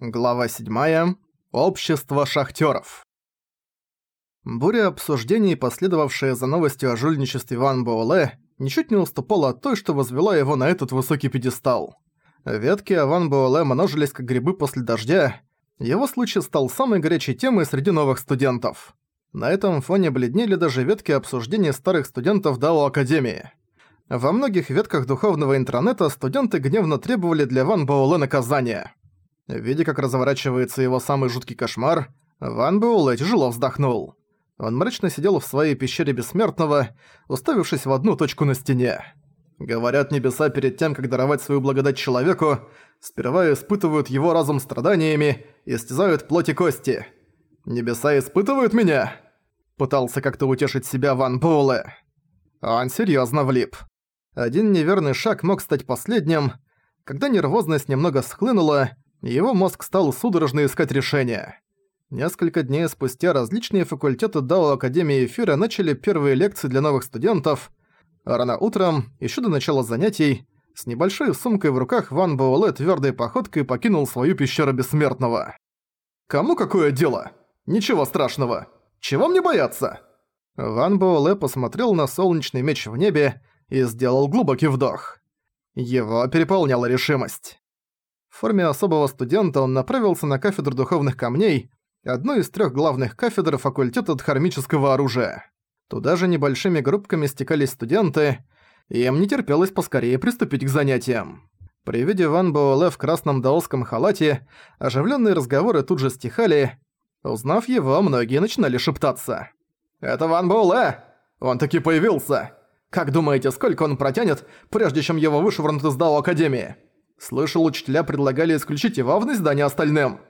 Глава 7. Общество шахтёров. Буря обсуждений, последовавшая за новостью о жульничестве Ван Боуле, ничуть не уступала той, что возвела его на этот высокий пьедестал. Ветки о Ван Боуле множились как грибы после дождя. Его случай стал самой горячей темой среди новых студентов. На этом фоне бледнели даже ветки обсуждений старых студентов Дао Академии. Во многих ветках духовного интернета студенты гневно требовали для Ван Боуле наказания. Видя, как разворачивается его самый жуткий кошмар, Ван Буэлэ тяжело вздохнул. Он мрачно сидел в своей пещере Бессмертного, уставившись в одну точку на стене. Говорят, небеса перед тем, как даровать свою благодать человеку, сперва испытывают его разум страданиями и стязают плоти кости. «Небеса испытывают меня?» Пытался как-то утешить себя Ван Буэлэ. Он серьезно влип. Один неверный шаг мог стать последним. Когда нервозность немного схлынула, его мозг стал судорожно искать решение. Несколько дней спустя различные факультеты Дао Академии Эфира начали первые лекции для новых студентов, рано утром, еще до начала занятий, с небольшой сумкой в руках Ван Буэлэ твердой походкой покинул свою пещеру Бессмертного. «Кому какое дело? Ничего страшного. Чего мне бояться?» Ван Буэлэ посмотрел на солнечный меч в небе и сделал глубокий вдох. Его переполняла решимость. В форме особого студента он направился на кафедру духовных камней, одну из трех главных кафедр факультета дхармического оружия. Туда же небольшими группками стекались студенты, и им не терпелось поскорее приступить к занятиям. При виде Ван Буэлэ в красном даосском халате оживленные разговоры тут же стихали. Узнав его, многие начинали шептаться. «Это Ван Буэлэ! Он таки появился! Как думаете, сколько он протянет, прежде чем его вышвырнут из Дао Академии?» Слышал, учителя предлагали исключить явавность здания остальным.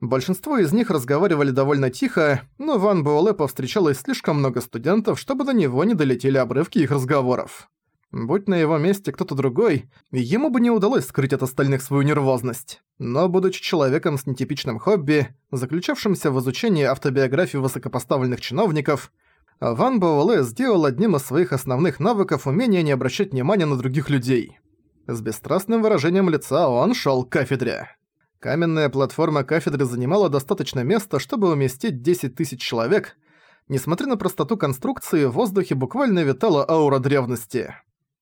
Большинство из них разговаривали довольно тихо, но Ван Буэлэ повстречалось слишком много студентов, чтобы до него не долетели обрывки их разговоров. Будь на его месте кто-то другой, ему бы не удалось скрыть от остальных свою нервозность. Но, будучи человеком с нетипичным хобби, заключавшимся в изучении автобиографии высокопоставленных чиновников, Ван Буэлэ сделал одним из своих основных навыков умение не обращать внимания на других людей. С бесстрастным выражением лица он шел к кафедре. Каменная платформа кафедры занимала достаточно места, чтобы уместить 10 тысяч человек. Несмотря на простоту конструкции, в воздухе буквально витала аура древности.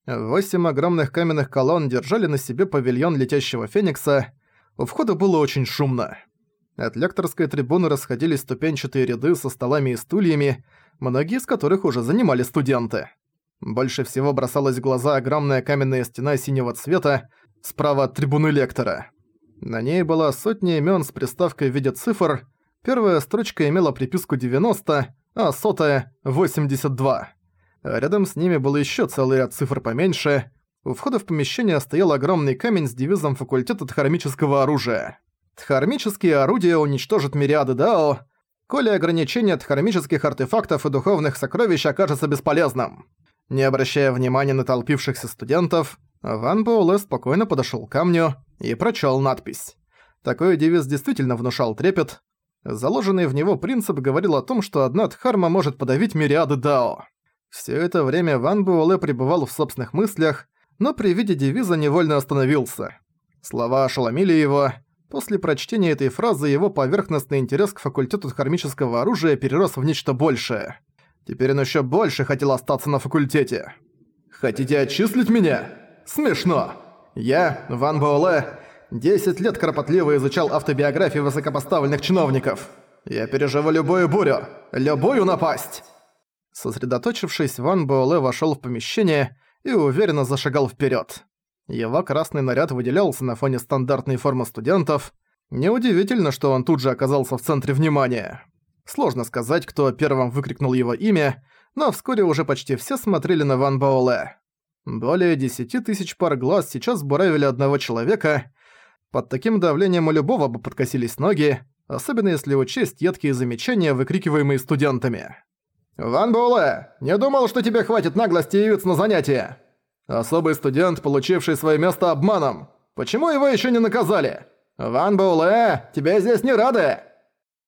Восемь огромных каменных колонн держали на себе павильон летящего феникса. У входа было очень шумно. От лекторской трибуны расходились ступенчатые ряды со столами и стульями, многие из которых уже занимали студенты. Больше всего бросалась в глаза огромная каменная стена синего цвета справа от трибуны лектора. На ней было сотни имен с приставкой в виде цифр. Первая строчка имела приписку 90, а сотая — 82. А рядом с ними был еще целый ряд цифр поменьше. У входа в помещение стоял огромный камень с девизом факультета тхармического оружия. Тхармические орудия уничтожат мириады Дао, коли ограничение тхармических артефактов и духовных сокровищ окажется бесполезным. Не обращая внимания на толпившихся студентов, Ван Боулэ спокойно подошёл к камню и прочёл надпись. Такой девиз действительно внушал трепет. Заложенный в него принцип говорил о том, что одна дхарма может подавить мириады дао. Всё это время Ван Буэлэ пребывал в собственных мыслях, но при виде девиза невольно остановился. Слова ошеломили его. После прочтения этой фразы его поверхностный интерес к факультету хармического оружия перерос в нечто большее – Теперь он еще больше хотел остаться на факультете. «Хотите отчислить меня? Смешно! Я, Ван Боле. 10 лет кропотливо изучал автобиографии высокопоставленных чиновников. Я переживу любую бурю, любую напасть!» Сосредоточившись, Ван Боле вошел в помещение и уверенно зашагал вперед. Его красный наряд выделялся на фоне стандартной формы студентов. Неудивительно, что он тут же оказался в центре внимания. Сложно сказать, кто первым выкрикнул его имя, но вскоре уже почти все смотрели на Ван Баоле. Более 10 тысяч пар глаз сейчас буравили одного человека. Под таким давлением у любого бы подкосились ноги, особенно если учесть едкие замечания, выкрикиваемые студентами. «Ван Боле, не думал, что тебе хватит наглости явиться на занятия? «Особый студент, получивший свое место обманом! Почему его еще не наказали?» «Ван Боле, тебе здесь не рады!»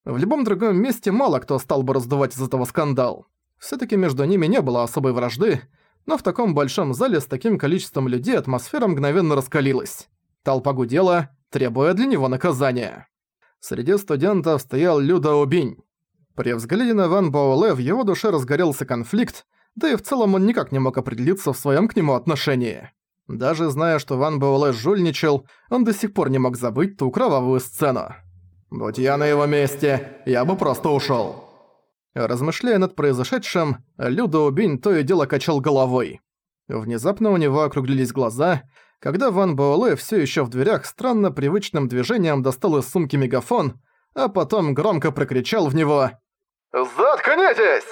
В любом другом месте мало кто стал бы раздувать из этого скандал. Всё-таки между ними не было особой вражды, но в таком большом зале с таким количеством людей атмосфера мгновенно раскалилась. Толпа гудела, требуя для него наказания. Среди студентов стоял Люда Обинь. При взгляде на Ван Боуле в его душе разгорелся конфликт, да и в целом он никак не мог определиться в своём к нему отношении. Даже зная, что Ван Боуле жульничал, он до сих пор не мог забыть ту кровавую сцену. «Будь я на его месте, я бы просто ушёл». Размышляя над произошедшим, Людо Бинь то и дело качал головой. Внезапно у него округлились глаза, когда Ван Буэлэ всё ещё в дверях странно привычным движением достал из сумки мегафон, а потом громко прокричал в него «Заткнитесь!».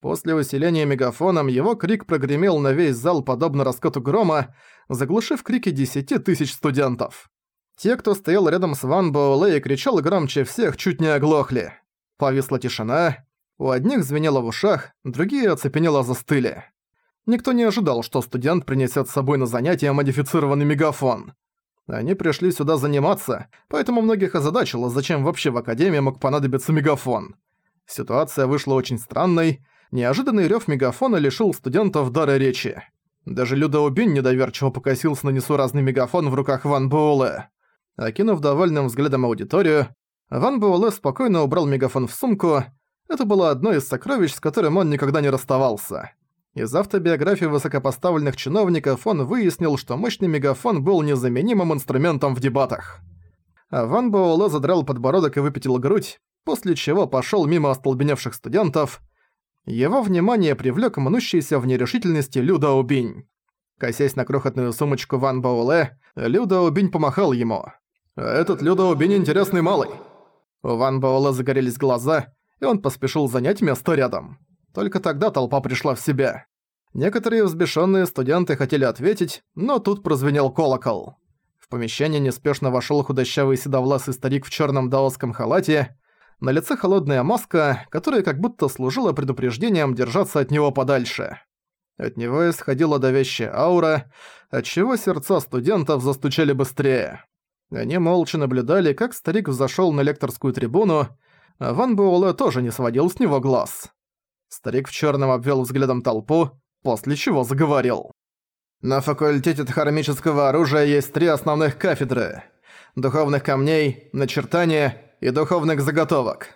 После усиления мегафоном его крик прогремел на весь зал подобно раскату грома, заглушив крики десяти тысяч студентов. Те, кто стоял рядом с Ван Боуле и кричал громче всех, чуть не оглохли. Повисла тишина. У одних звенело в ушах, другие оцепенело застыли. Никто не ожидал, что студент принесет с собой на занятия модифицированный мегафон. Они пришли сюда заниматься, поэтому многих озадачило, зачем вообще в Академии мог понадобиться мегафон. Ситуация вышла очень странной. Неожиданный рев мегафона лишил студентов дара речи. Даже Люда Убин недоверчиво покосился на несуразный мегафон в руках Ван Буэлэ. Окинув довольным взглядом аудиторию, Ван Буэлэ спокойно убрал мегафон в сумку. Это было одно из сокровищ, с которым он никогда не расставался. Из автобиографии высокопоставленных чиновников он выяснил, что мощный мегафон был незаменимым инструментом в дебатах. А Ван Буэлэ задрал подбородок и выпятил грудь, после чего пошёл мимо остолбеневших студентов. Его внимание привлёк мнущийся в нерешительности Люда Даобинь. Косясь на крохотную сумочку Ван Буэлэ, Люда Даобинь помахал ему. Этот Людоубин интересный малый. У Ван Боула загорелись глаза, и он поспешил занять место рядом. Только тогда толпа пришла в себя. Некоторые взбешенные студенты хотели ответить, но тут прозвенел колокол. В помещение неспешно вошел худощавый седовласый старик в черном даосском халате, на лице холодная маска, которая как будто служила предупреждением держаться от него подальше. От него исходила давящая аура, отчего сердца студентов застучали быстрее. Они молча наблюдали, как старик взошёл на лекторскую трибуну, а Ван Буэлэ тоже не сводил с него глаз. Старик в чёрном обвёл взглядом толпу, после чего заговорил. «На факультете тхармического оружия есть три основных кафедры – духовных камней, начертания и духовных заготовок.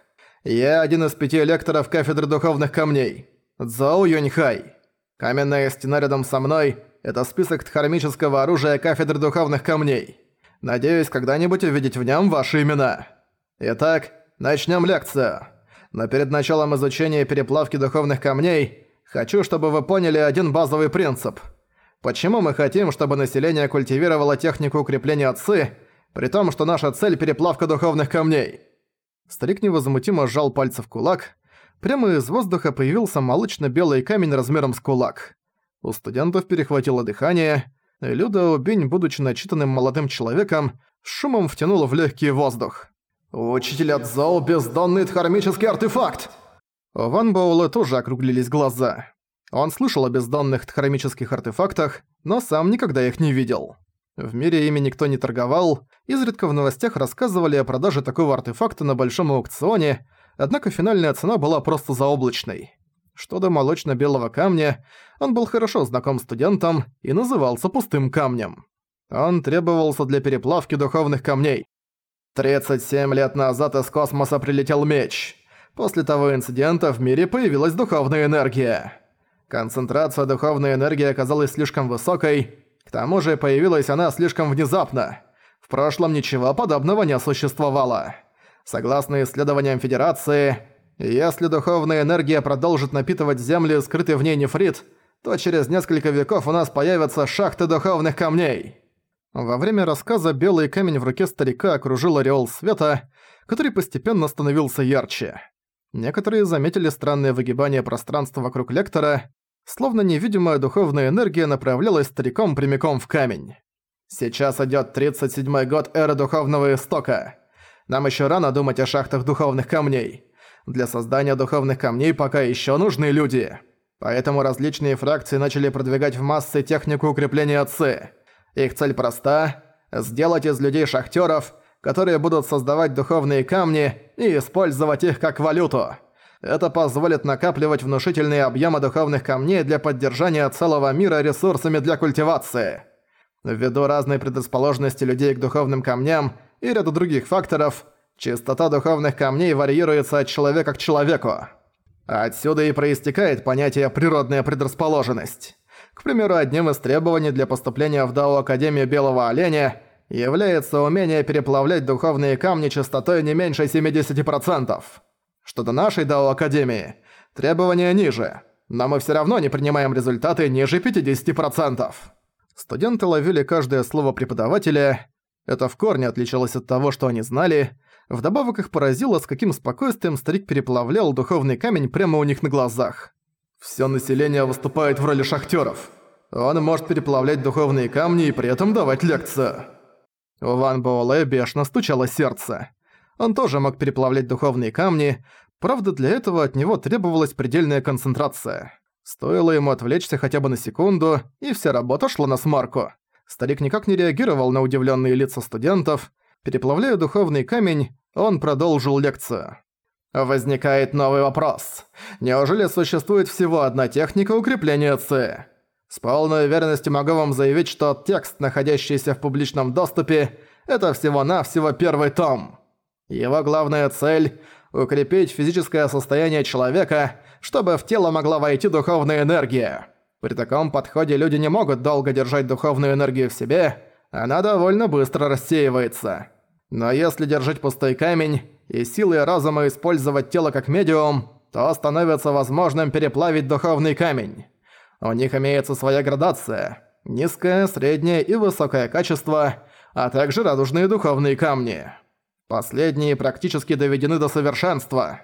Я один из пяти лекторов кафедры духовных камней – Цзао Юньхай. Каменная стена рядом со мной – это список тхармического оружия кафедры духовных камней». Надеюсь, когда-нибудь увидеть в нем ваши имена. Итак, начнем лекцию. Но перед началом изучения переплавки духовных камней, хочу, чтобы вы поняли один базовый принцип. Почему мы хотим, чтобы население культивировало технику укрепления отцы, при том, что наша цель – переплавка духовных камней? Старик невозмутимо сжал пальцы в кулак. Прямо из воздуха появился молочно-белый камень размером с кулак. У студентов перехватило дыхание – Люда Убинь, будучи начитанным молодым человеком, шумом втянула в легкий воздух. «Учитель отзал бездонный тхармический артефакт!» У Ван Боула тоже округлились глаза. Он слышал о бездонных тхарамических артефактах, но сам никогда их не видел. В мире ими никто не торговал, изредка в новостях рассказывали о продаже такого артефакта на большом аукционе, однако финальная цена была просто заоблачной. Что до молочно-белого камня, он был хорошо знаком студентам и назывался пустым камнем. Он требовался для переплавки духовных камней. 37 лет назад из космоса прилетел меч. После того инцидента в мире появилась духовная энергия. Концентрация духовной энергии оказалась слишком высокой, к тому же появилась она слишком внезапно. В прошлом ничего подобного не существовало. Согласно исследованиям Федерации, если духовная энергия продолжит напитывать земли скрытый в ней нефрит, то через несколько веков у нас появятся шахты духовных камней». Во время рассказа белый камень в руке старика окружил ореол света, который постепенно становился ярче. Некоторые заметили странное выгибание пространства вокруг лектора, словно невидимая духовная энергия направлялась стариком прямиком в камень. «Сейчас идёт 37-й год эры духовного истока. Нам ещё рано думать о шахтах духовных камней для создания духовных камней пока еще нужны люди. Поэтому различные фракции начали продвигать в массы технику укрепления отцы. Их цель проста – сделать из людей шахтеров, которые будут создавать духовные камни и использовать их как валюту. Это позволит накапливать внушительные объемы духовных камней для поддержания целого мира ресурсами для культивации. Ввиду разной предрасположенности людей к духовным камням и ряда других факторов, Чистота духовных камней варьируется от человека к человеку. Отсюда и проистекает понятие «природная предрасположенность». К примеру, одним из требований для поступления в Дао Академию Белого Оленя является умение переплавлять духовные камни частотой не меньше 70%. Что до нашей Дао Академии, требования ниже, но мы все равно не принимаем результаты ниже 50%. Студенты ловили каждое слово преподавателя, это в корне отличалось от того, что они знали – Вдобавок их поразило, с каким спокойствием старик переплавлял духовный камень прямо у них на глазах. «Всё население выступает в роли шахтёров. Он может переплавлять духовные камни и при этом давать лекцию». У Ван Боуле бешено стучало сердце. Он тоже мог переплавлять духовные камни, правда для этого от него требовалась предельная концентрация. Стоило ему отвлечься хотя бы на секунду, и вся работа шла на смарку. Старик никак не реагировал на удивлённые лица студентов. Переплавляя духовный камень, он продолжил лекцию. Возникает новый вопрос. Неужели существует всего одна техника укрепления Ци? С полной уверенностью могу вам заявить, что текст, находящийся в публичном доступе, это всего-навсего первый том. Его главная цель – укрепить физическое состояние человека, чтобы в тело могла войти духовная энергия. При таком подходе люди не могут долго держать духовную энергию в себе, она довольно быстро рассеивается. Но если держать пустой камень и силой разума использовать тело как медиум, то становится возможным переплавить духовный камень. У них имеется своя градация – низкое, среднее и высокое качество, а также радужные духовные камни. Последние практически доведены до совершенства.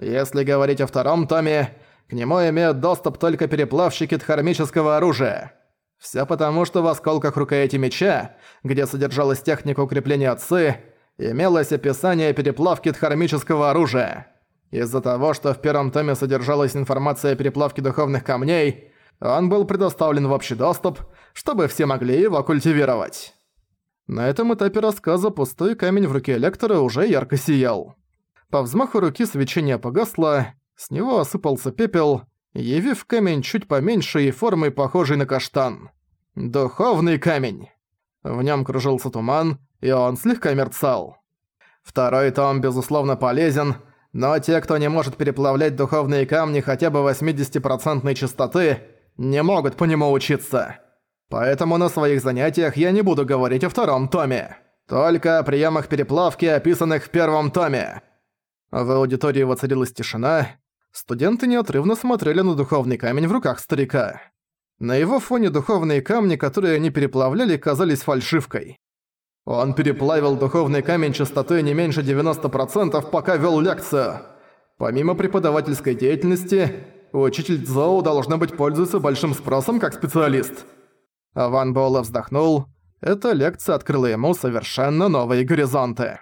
Если говорить о втором томе, к нему имеют доступ только переплавщики тхармического оружия – все потому, что в осколках рукояти меча, где содержалась техника укрепления отцы, имелось описание переплавки дхармического оружия. Из-за того, что в первом томе содержалась информация о переплавке духовных камней, он был предоставлен в общий доступ, чтобы все могли его культивировать. На этом этапе рассказа пустой камень в руке лектора уже ярко сиял. По взмаху руки свечение погасло, с него осыпался пепел, явив камень чуть поменьше и формы похожей на каштан. Духовный камень. В нем кружился туман, и он слегка мерцал. Второй том, безусловно, полезен, но те, кто не может переплавлять духовные камни хотя бы 80% частоты, не могут по нему учиться. Поэтому на своих занятиях я не буду говорить о втором томе. Только о приемах переплавки, описанных в первом томе. В аудитории воцарилась тишина, студенты неотрывно смотрели на духовный камень в руках старика. На его фоне духовные камни, которые они переплавляли, казались фальшивкой. Он переплавил духовный камень частотой не меньше 90%, пока вел лекцию. Помимо преподавательской деятельности, учитель Цзоу, должно быть, пользуется большим спросом как специалист. А Ван Боула вздохнул. Эта лекция открыла ему совершенно новые горизонты.